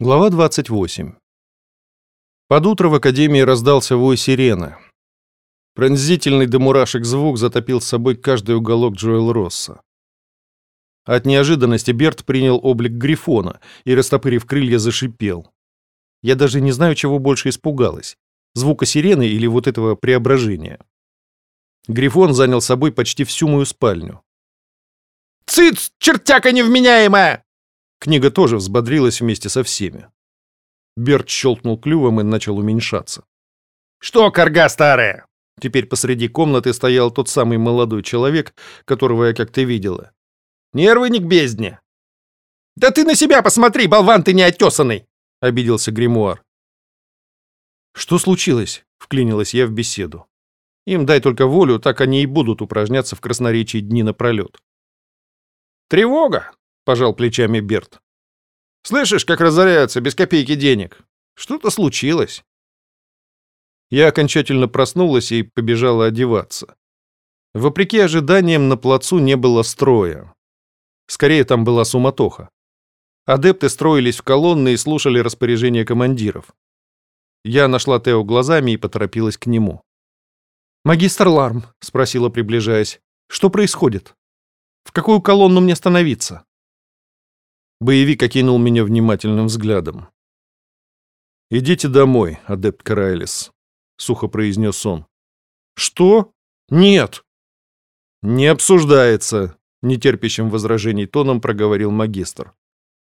Глава 28. Под утро в академии раздался вой сирены. Пронзительный до мурашек звук затопил с собой каждый уголок Джоэл Росса. От неожиданности Берт принял облик Грифона и, растопырив крылья, зашипел. Я даже не знаю, чего больше испугалась. Звука сирены или вот этого преображения. Грифон занял собой почти всю мою спальню. «Цыц, чертяка невменяемая!» Книга тоже взбодрилась вместе со всеми. Берт щелкнул клювом и начал уменьшаться. «Что, корга старая?» Теперь посреди комнаты стоял тот самый молодой человек, которого я как-то видела. «Нервы не к бездне!» «Да ты на себя посмотри, болван ты неотесанный!» — обиделся гримуар. «Что случилось?» — вклинилась я в беседу. Им дай только волю, так они и будут упражняться в красноречии дни напролет. «Тревога!» Пожал плечами Берт. Слышишь, как разоряются без копейки денег? Что-то случилось. Я окончательно проснулась и побежала одеваться. Вопреки ожиданиям, на плацу не было строя. Скорее, там была суматоха. Адепты строились в колонны и слушали распоряжения командиров. Я нашла Тео глазами и поторопилась к нему. «Магистр Ларм», — спросила, приближаясь, — «что происходит? В какую колонну мне становиться?» Боевик окинул меня внимательным взглядом. «Идите домой, адепт Карайлис», — сухо произнес он. «Что? Нет!» «Не обсуждается», — нетерпящим возражений тоном проговорил магистр.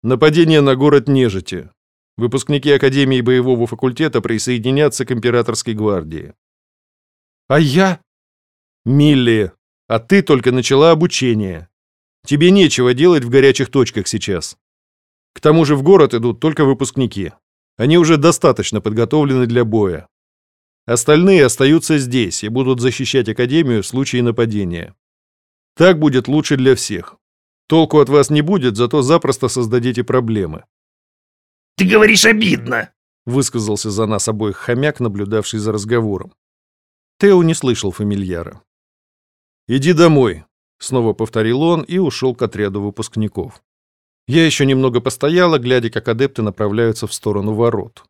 «Нападение на город нежити. Выпускники Академии боевого факультета присоединятся к императорской гвардии». «А я?» «Милли, а ты только начала обучение. Тебе нечего делать в горячих точках сейчас. К тому же в город идут только выпускники. Они уже достаточно подготовлены для боя. Остальные остаются здесь и будут защищать Академию в случае нападения. Так будет лучше для всех. Толку от вас не будет, зато запросто создадите проблемы. «Ты говоришь обидно!» — высказался за нас обоих хомяк, наблюдавший за разговором. Тео не слышал фамильяра. «Иди домой», Снова повторил он и ушел к отряду выпускников. Я еще немного постояла, глядя, как адепты направляются в сторону ворот.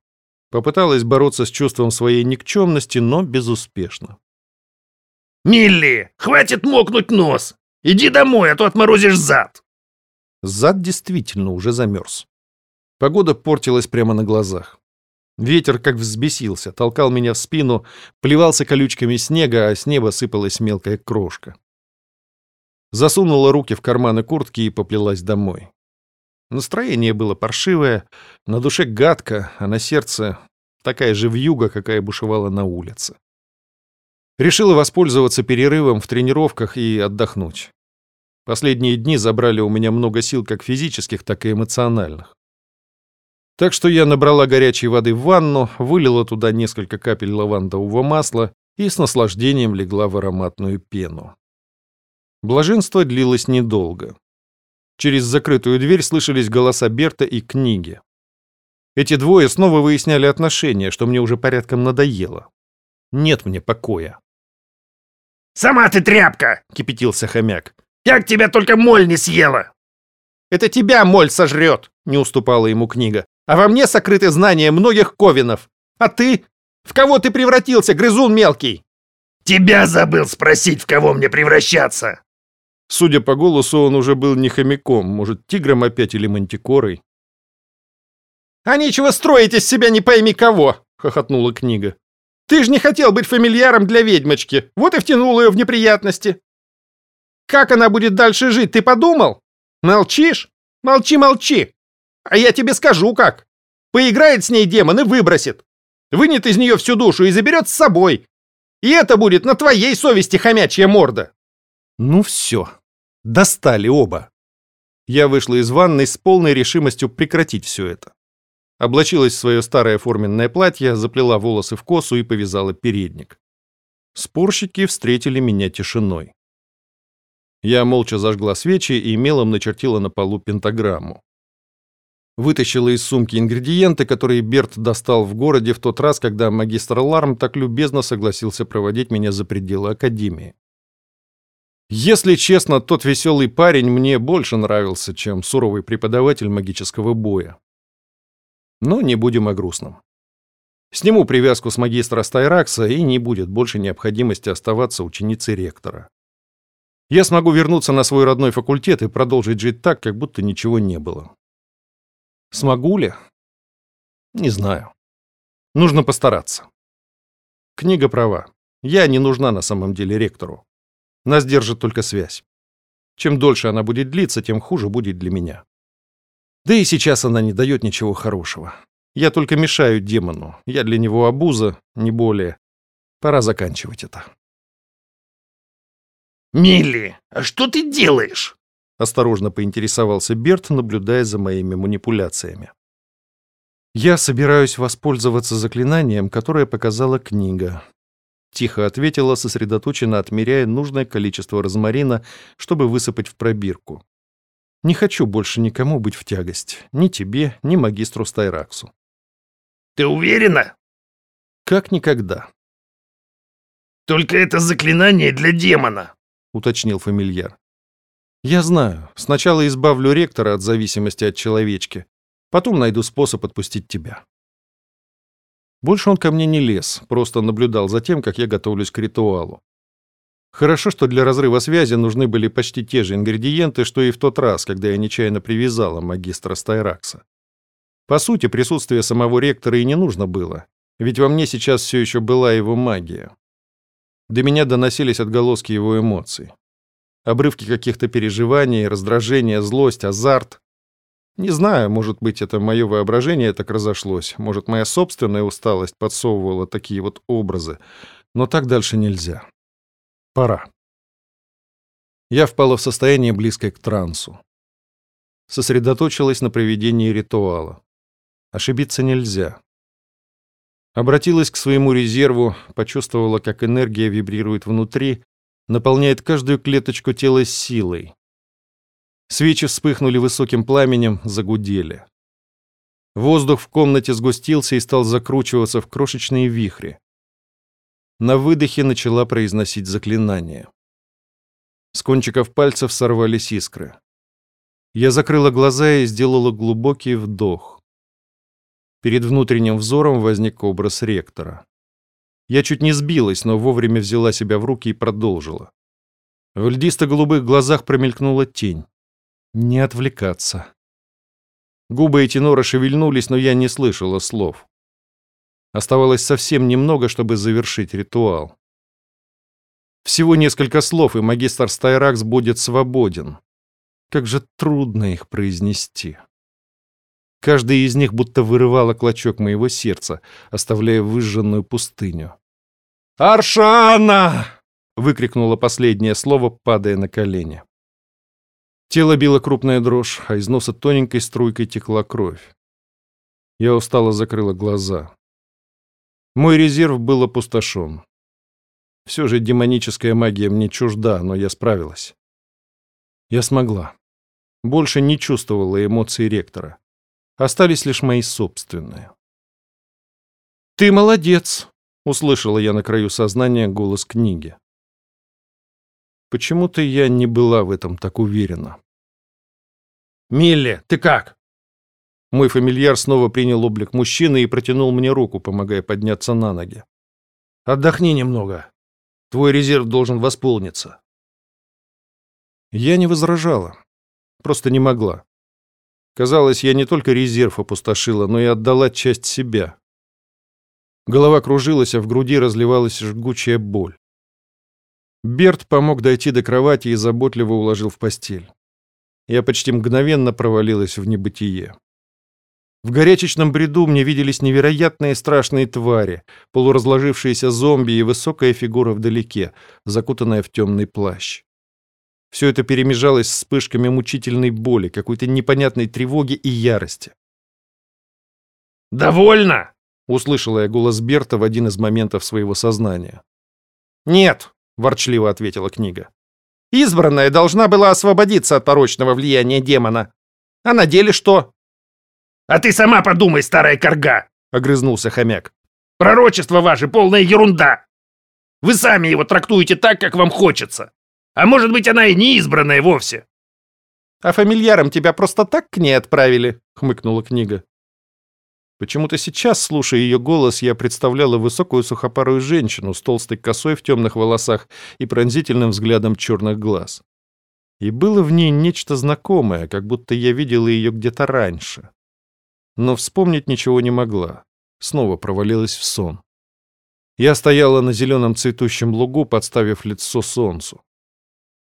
Попыталась бороться с чувством своей никчемности, но безуспешно. «Милли, хватит мокнуть нос! Иди домой, а то отморозишь зад!» Зад действительно уже замерз. Погода портилась прямо на глазах. Ветер, как взбесился, толкал меня в спину, плевался колючками снега, а с неба сыпалась мелкая крошка засунула руки в карманы куртки и поплелась домой. Настроение было паршивое, на душе гадко, а на сердце такая же вьюга, какая бушевала на улице. Решила воспользоваться перерывом в тренировках и отдохнуть. Последние дни забрали у меня много сил как физических, так и эмоциональных. Так что я набрала горячей воды в ванну, вылила туда несколько капель лавандового масла и с наслаждением легла в ароматную пену. Блаженство длилось недолго. Через закрытую дверь слышались голоса Берта и книги. Эти двое снова выясняли отношения, что мне уже порядком надоело. Нет мне покоя. «Сама ты тряпка!» — кипятился хомяк. «Как тебя только моль не съела!» «Это тебя моль сожрет!» — не уступала ему книга. «А во мне сокрыты знания многих ковинов. А ты? В кого ты превратился, грызун мелкий?» «Тебя забыл спросить, в кого мне превращаться!» Судя по голосу, он уже был не хомяком, может, тигром опять или мантикорой. «А нечего строить из себя не пойми кого!» — хохотнула книга. «Ты же не хотел быть фамильяром для ведьмочки, вот и втянул ее в неприятности. Как она будет дальше жить, ты подумал? Молчишь? Молчи, молчи! А я тебе скажу как. Поиграет с ней демон и выбросит. Вынет из нее всю душу и заберет с собой. И это будет на твоей совести хомячья морда». «Ну все, Достали оба. Я вышла из ванной с полной решимостью прекратить все это. Облачилась в свое старое форменное платье, заплела волосы в косу и повязала передник. Спорщики встретили меня тишиной. Я молча зажгла свечи и мелом начертила на полу пентаграмму. Вытащила из сумки ингредиенты, которые Берт достал в городе в тот раз, когда магистр Ларм так любезно согласился проводить меня за пределы Академии. Если честно, тот веселый парень мне больше нравился, чем суровый преподаватель магического боя. Но не будем о грустном. Сниму привязку с магистра Стайракса, и не будет больше необходимости оставаться ученицей ректора. Я смогу вернуться на свой родной факультет и продолжить жить так, как будто ничего не было. Смогу ли? Не знаю. Нужно постараться. Книга права. Я не нужна на самом деле ректору. Нас держит только связь. Чем дольше она будет длиться, тем хуже будет для меня. Да и сейчас она не дает ничего хорошего. Я только мешаю демону. Я для него обуза, не более. Пора заканчивать это. «Милли, а что ты делаешь?» Осторожно поинтересовался Берт, наблюдая за моими манипуляциями. «Я собираюсь воспользоваться заклинанием, которое показала книга», Тихо ответила, сосредоточенно отмеряя нужное количество розмарина, чтобы высыпать в пробирку. «Не хочу больше никому быть в тягость. Ни тебе, ни магистру Стайраксу». «Ты уверена?» «Как никогда». «Только это заклинание для демона», — уточнил фамильяр. «Я знаю. Сначала избавлю ректора от зависимости от человечки. Потом найду способ отпустить тебя». Больше он ко мне не лез, просто наблюдал за тем, как я готовлюсь к ритуалу. Хорошо, что для разрыва связи нужны были почти те же ингредиенты, что и в тот раз, когда я нечаянно привязала магистра Стайракса. По сути, присутствие самого ректора и не нужно было, ведь во мне сейчас все еще была его магия. До меня доносились отголоски его эмоций. Обрывки каких-то переживаний, раздражения, злость, азарт. Не знаю, может быть, это мое воображение так разошлось, может, моя собственная усталость подсовывала такие вот образы, но так дальше нельзя. Пора. Я впала в состояние, близкое к трансу. Сосредоточилась на проведении ритуала. Ошибиться нельзя. Обратилась к своему резерву, почувствовала, как энергия вибрирует внутри, наполняет каждую клеточку тела силой, Свечи вспыхнули высоким пламенем, загудели. Воздух в комнате сгустился и стал закручиваться в крошечные вихри. На выдохе начала произносить заклинание. С кончиков пальцев сорвались искры. Я закрыла глаза и сделала глубокий вдох. Перед внутренним взором возник образ ректора. Я чуть не сбилась, но вовремя взяла себя в руки и продолжила. В льдисто-голубых глазах промелькнула тень. Не отвлекаться. Губы Этинора шевельнулись, но я не слышала слов. Оставалось совсем немного, чтобы завершить ритуал. Всего несколько слов, и магистр Стайракс будет свободен. Как же трудно их произнести. Каждый из них будто вырывало клочок моего сердца, оставляя выжженную пустыню. «Аршана!» — выкрикнуло последнее слово, падая на колени. Тело било крупная дрожь, а из носа тоненькой струйкой текла кровь. Я устало закрыла глаза. Мой резерв был опустошен. Все же демоническая магия мне чужда, но я справилась. Я смогла. Больше не чувствовала эмоций ректора. Остались лишь мои собственные. «Ты молодец!» — услышала я на краю сознания голос книги. Почему-то я не была в этом так уверена. «Милли, ты как?» Мой фамильяр снова принял облик мужчины и протянул мне руку, помогая подняться на ноги. «Отдохни немного. Твой резерв должен восполниться». Я не возражала. Просто не могла. Казалось, я не только резерв опустошила, но и отдала часть себя. Голова кружилась, а в груди разливалась жгучая боль. Берт помог дойти до кровати и заботливо уложил в постель. Я почти мгновенно провалилась в небытие. В горячечном бреду мне виделись невероятные страшные твари, полуразложившиеся зомби и высокая фигура вдалеке, закутанная в темный плащ. Все это перемежалось с вспышками мучительной боли, какой-то непонятной тревоги и ярости. «Довольно!» — услышала я голос Берта в один из моментов своего сознания. «Нет!» ворчливо ответила книга. Избранная должна была освободиться от порочного влияния демона. А на деле что? А ты сама подумай, старая корга, огрызнулся хомяк. Пророчество ваше полная ерунда. Вы сами его трактуете так, как вам хочется. А может быть, она и не избранная вовсе. А фамильярам тебя просто так к ней отправили, хмыкнула книга. Почему-то сейчас, слушая ее голос, я представляла высокую сухопарую женщину с толстой косой в темных волосах и пронзительным взглядом черных глаз. И было в ней нечто знакомое, как будто я видела ее где-то раньше. Но вспомнить ничего не могла. Снова провалилась в сон. Я стояла на зеленом цветущем лугу, подставив лицо солнцу.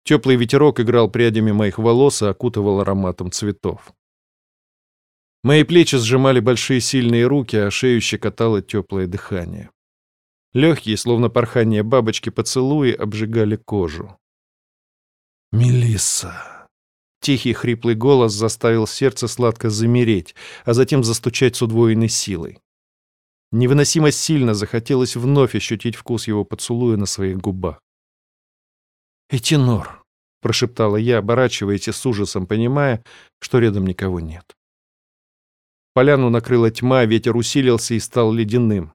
Теплый ветерок играл прядями моих волос и окутывал ароматом цветов. Мои плечи сжимали большие сильные руки, а шею щекотало теплое дыхание. Легкие, словно порхание бабочки поцелуи, обжигали кожу. Мелисса. Тихий хриплый голос заставил сердце сладко замереть, а затем застучать с удвоенной силой. Невыносимо сильно захотелось вновь ощутить вкус его поцелуя на своих губах. «Этинор», — прошептала я, оборачиваясь с ужасом, понимая, что рядом никого нет. Поляну накрыла тьма, ветер усилился и стал ледяным.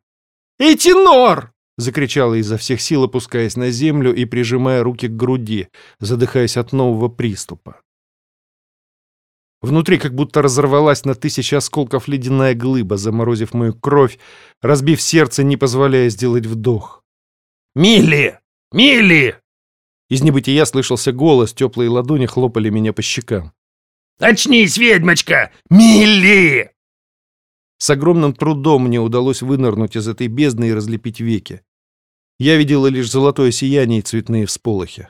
«Этинор!» — закричала изо всех сил, опускаясь на землю и прижимая руки к груди, задыхаясь от нового приступа. Внутри как будто разорвалась на тысячи осколков ледяная глыба, заморозив мою кровь, разбив сердце, не позволяя сделать вдох. «Милли! Милли!» Из небытия слышался голос, теплые ладони хлопали меня по щекам. «Очнись, ведьмочка! Милли!» С огромным трудом мне удалось вынырнуть из этой бездны и разлепить веки. Я видела лишь золотое сияние и цветные всполохи.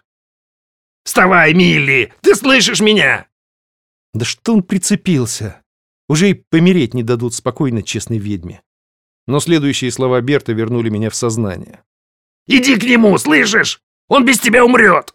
«Вставай, Милли! Ты слышишь меня?» Да что он прицепился? Уже и помереть не дадут спокойно честной ведьме. Но следующие слова Берта вернули меня в сознание. «Иди к нему, слышишь? Он без тебя умрет!»